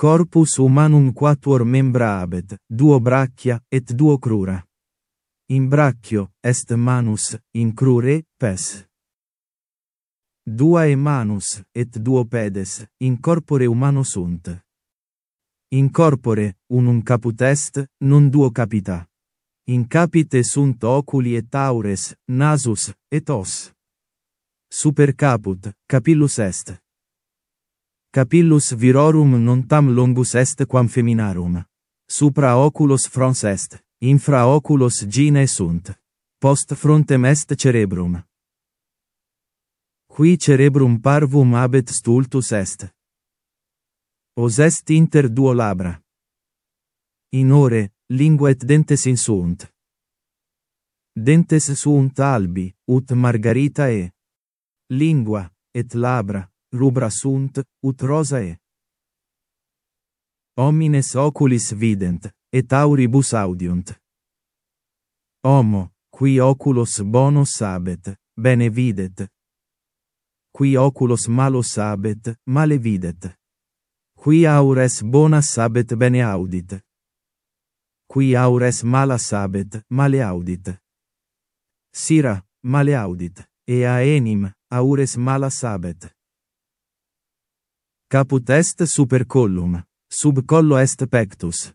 Corpus humanum quatuor membra habet, duo brachia, et duo crura. In brachio, est manus, in crure, pes. Dua e manus, et duo pedes, in corpore humano sunt. In corpore, unum caput est, non duo capita. In capite sunt oculi et aures, nasus, et os. Super caput, capillus est. Capillus virorum non tam longus est quam feminarum. Supra oculos frons est, infra oculos gine sunt. Post frontem est cerebrum. Qui cerebrum parvum abet stultus est. Os est inter duo labra. In ore, lingua et dentes insunt. Dentes sunt albi, ut margarita e. Lingua, et labra, rubra sunt, ut rosae. Homines oculis vident, et auribus audiunt. Homo, qui oculos bonos habet, bene videt. Qui oculos malos habet, male videt. Qui aures bonas habet bene audit. Qui aures malas habet, male audit. Sira, male audit, ea enim, aures malas habet. Caput est super collum, sub collo est pectus.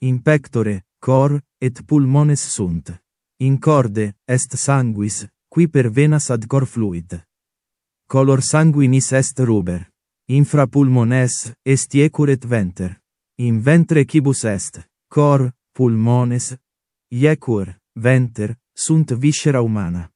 In pectore, cor, et pulmones sunt. In corde, est sanguis, qui per venas ad cor fluid. Color sanguinis est ruber. Infra pulmones, est iecur et venter. In ventre cibus est, cor, pulmones, iecur, venter, sunt viscera humana.